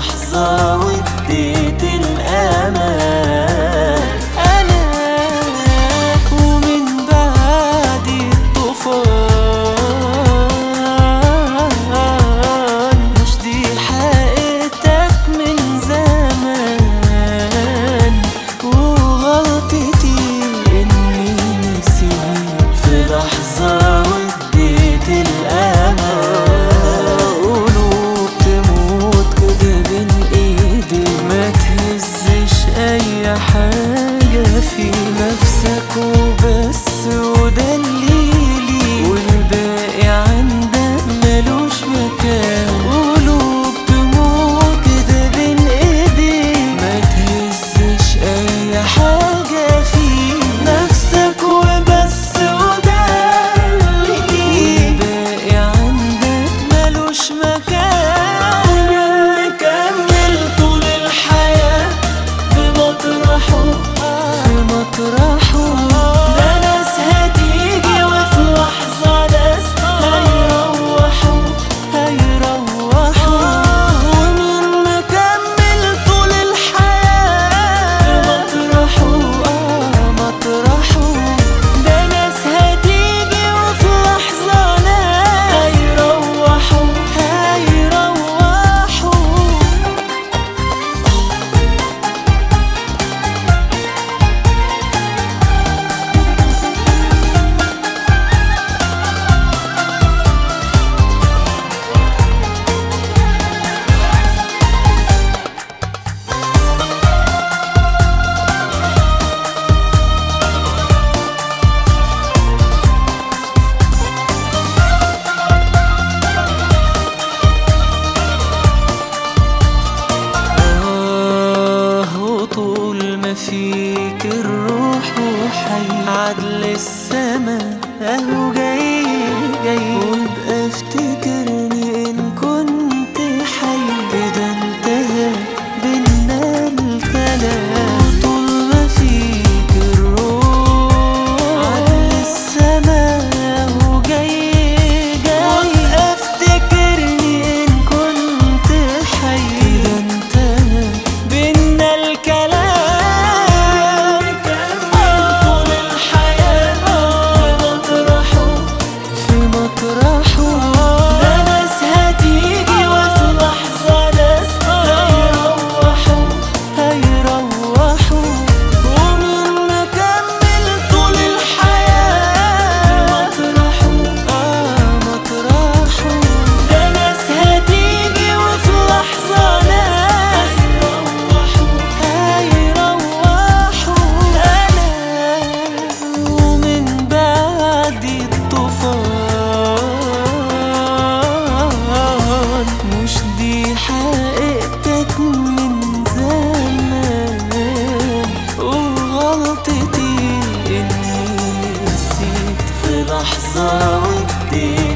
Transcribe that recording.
لحظة واديتك حاجة في نفسك وبس وده السما اهو mão de